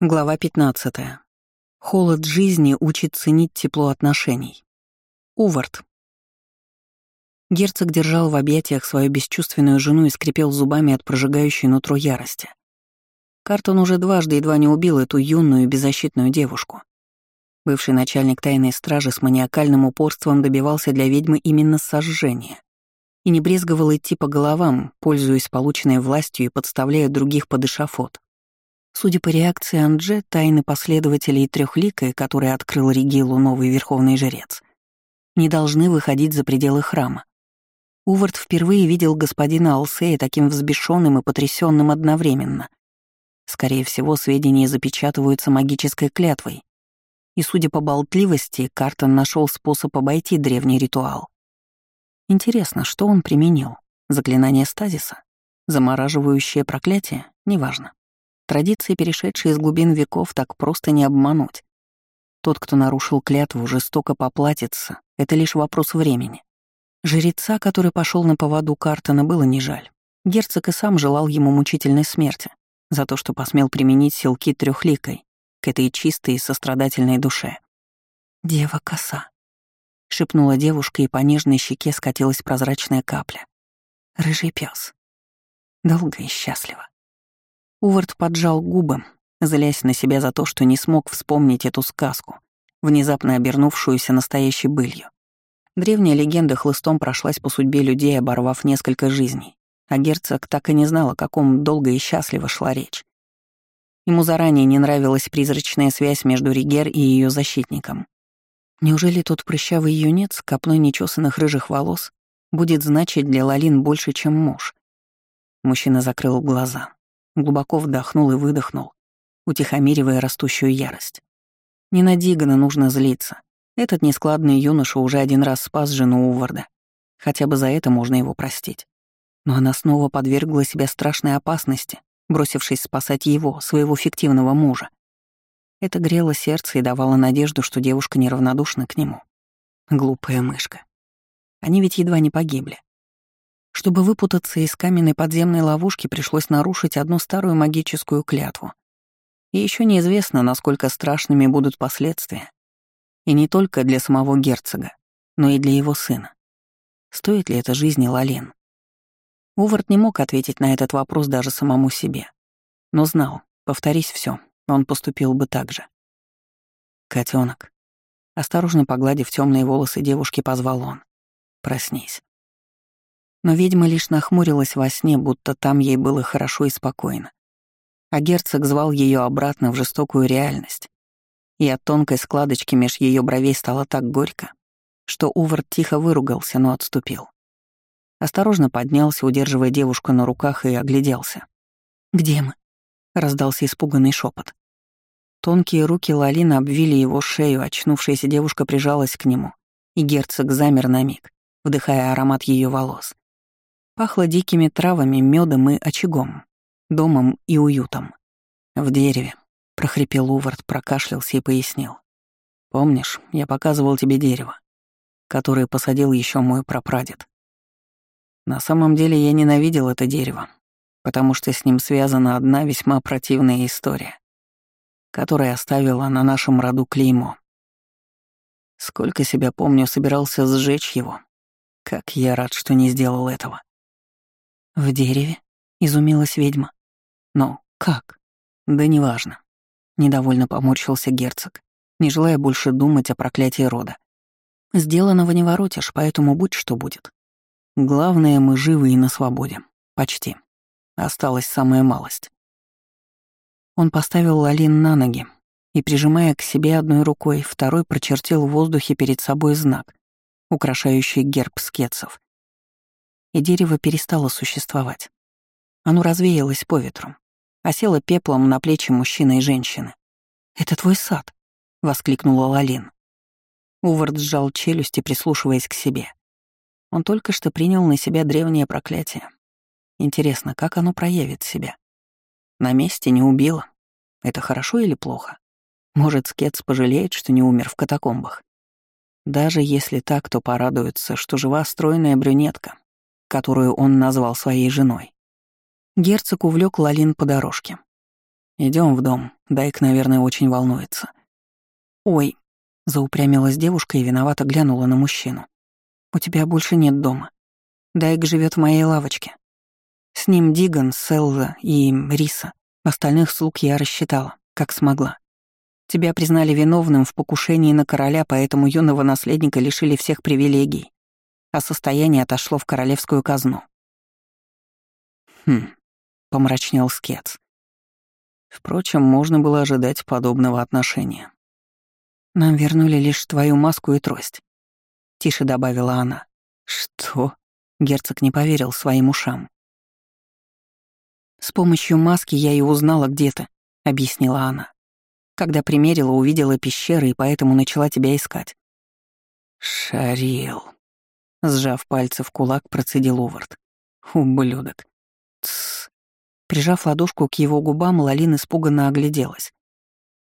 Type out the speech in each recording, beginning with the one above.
Глава 15. Холод жизни учит ценить тепло отношений. Увард. Герцог держал в объятиях свою бесчувственную жену и скрипел зубами от прожигающей нутро ярости. Картон уже дважды едва не убил эту юную беззащитную девушку. Бывший начальник тайной стражи с маниакальным упорством добивался для ведьмы именно сожжения и не брезговал идти по головам, пользуясь полученной властью и подставляя других под эшафот. Судя по реакции Андже, тайны последователей Трехликой, который открыл Ригилу новый верховный жрец, не должны выходить за пределы храма. Увард впервые видел господина Алсея таким взбешенным и потрясенным одновременно. Скорее всего, сведения запечатываются магической клятвой. И, судя по болтливости, Картон нашел способ обойти древний ритуал. Интересно, что он применил? Заклинание стазиса? Замораживающее проклятие? Неважно. Традиции, перешедшие из глубин веков, так просто не обмануть. Тот, кто нарушил клятву, жестоко поплатится. Это лишь вопрос времени. Жреца, который пошел на поводу Картона, было не жаль. Герцог и сам желал ему мучительной смерти за то, что посмел применить силки трехликой к этой чистой и сострадательной душе. «Дева коса», — шепнула девушка, и по нежной щеке скатилась прозрачная капля. «Рыжий пес. Долго и счастливо». Увард поджал губы, злясь на себя за то, что не смог вспомнить эту сказку, внезапно обернувшуюся настоящей былью. Древняя легенда хлыстом прошлась по судьбе людей, оборвав несколько жизней, а герцог так и не знал, о каком долго и счастливо шла речь. Ему заранее не нравилась призрачная связь между Ригер и ее защитником. Неужели тот прыщавый юнец, копной нечесанных рыжих волос, будет значить для Лалин больше, чем муж? Мужчина закрыл глаза. Глубоко вдохнул и выдохнул, утихомиривая растущую ярость. Не на Дигана нужно злиться. Этот нескладный юноша уже один раз спас жену Уварда. Хотя бы за это можно его простить. Но она снова подвергла себя страшной опасности, бросившись спасать его, своего фиктивного мужа. Это грело сердце и давало надежду, что девушка неравнодушна к нему. Глупая мышка. Они ведь едва не погибли. Чтобы выпутаться из каменной подземной ловушки, пришлось нарушить одну старую магическую клятву. И еще неизвестно, насколько страшными будут последствия. И не только для самого герцога, но и для его сына. Стоит ли это жизни Лалин? Увард не мог ответить на этот вопрос даже самому себе. Но знал, повторись все, он поступил бы так же. Котенок. Осторожно погладив темные волосы девушки, позвал он. «Проснись». Но ведьма лишь нахмурилась во сне, будто там ей было хорошо и спокойно. А герцог звал ее обратно в жестокую реальность. И от тонкой складочки меж ее бровей стало так горько, что Увард тихо выругался, но отступил. Осторожно поднялся, удерживая девушку на руках, и огляделся. «Где мы?» — раздался испуганный шепот. Тонкие руки Лалины обвили его шею, очнувшаяся девушка прижалась к нему, и герцог замер на миг, вдыхая аромат ее волос. Пахло дикими травами, медом и очагом, домом и уютом. В дереве, — прохрипел Увард, прокашлялся и пояснил. «Помнишь, я показывал тебе дерево, которое посадил еще мой прапрадед. На самом деле я ненавидел это дерево, потому что с ним связана одна весьма противная история, которая оставила на нашем роду клеймо. Сколько себя помню, собирался сжечь его. Как я рад, что не сделал этого. «В дереве?» — изумилась ведьма. «Но как?» «Да неважно». Недовольно поморщился герцог, не желая больше думать о проклятии рода. «Сделанного не воротишь, поэтому будь что будет. Главное, мы живы и на свободе. Почти. Осталась самая малость». Он поставил Лалин на ноги и, прижимая к себе одной рукой, второй прочертил в воздухе перед собой знак, украшающий герб скетцев и дерево перестало существовать. Оно развеялось по ветру, осело пеплом на плечи мужчины и женщины. «Это твой сад!» — воскликнула Лалин. Увард сжал челюсти, прислушиваясь к себе. Он только что принял на себя древнее проклятие. Интересно, как оно проявит себя? На месте не убило. Это хорошо или плохо? Может, Скетс пожалеет, что не умер в катакомбах? Даже если так, то порадуется, что жива стройная брюнетка, которую он назвал своей женой. Герцог увлек Лалин по дорожке. Идем в дом. Дайк, наверное, очень волнуется». «Ой», — заупрямилась девушка и виновато глянула на мужчину. «У тебя больше нет дома. Дайк живет в моей лавочке. С ним Диган, Селза и Риса. Остальных слуг я рассчитала, как смогла. Тебя признали виновным в покушении на короля, поэтому юного наследника лишили всех привилегий, а состояние отошло в королевскую казну. Хм, помрачнел Скетс. Впрочем, можно было ожидать подобного отношения. «Нам вернули лишь твою маску и трость», — тише добавила она. «Что?» — герцог не поверил своим ушам. «С помощью маски я и узнала, где ты», — объяснила она. «Когда примерила, увидела пещеры и поэтому начала тебя искать». «Шарил», — сжав пальцы в кулак, процедил Увард. «Ублюдок». «Тссс». Прижав ладошку к его губам, Лалин испуганно огляделась.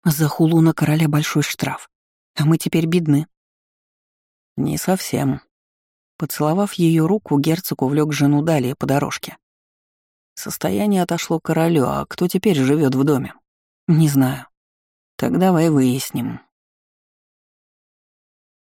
За хулу на короля большой штраф. А мы теперь бедны. Не совсем. Поцеловав ее руку, герцог увлек жену далее по дорожке. Состояние отошло королю, а кто теперь живет в доме? Не знаю. Так давай выясним.